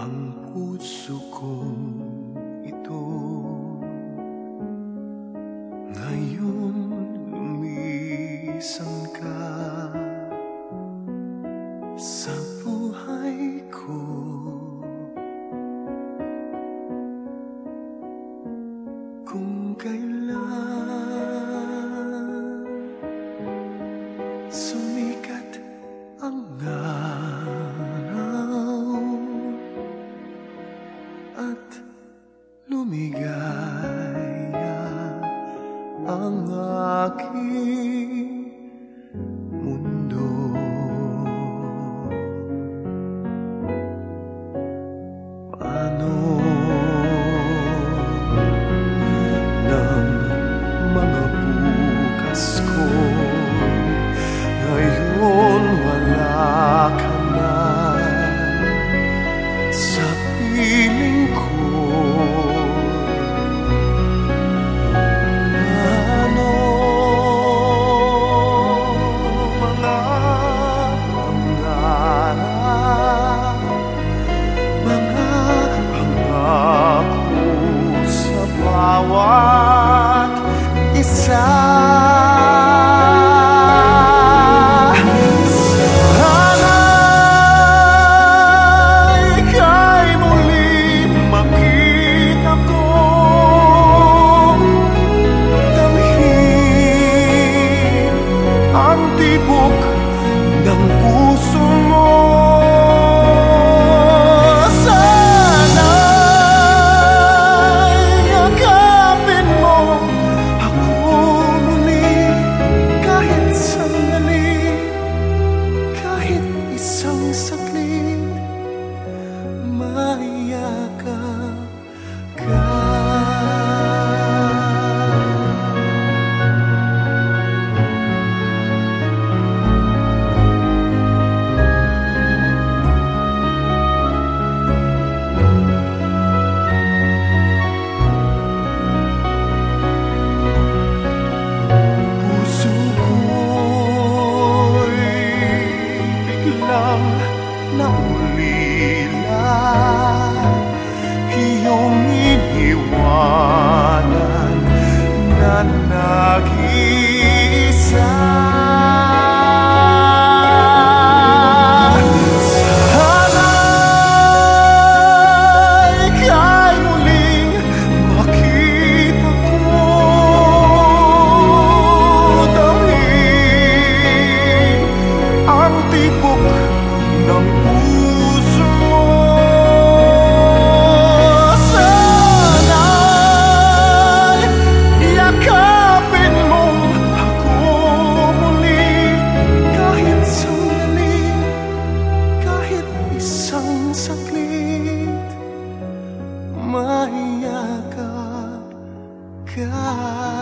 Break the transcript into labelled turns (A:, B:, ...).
A: Ang puso ko ito. Ngayon lumisan ka. Sa buhay ko. Kung kailan ang aking maya ka ka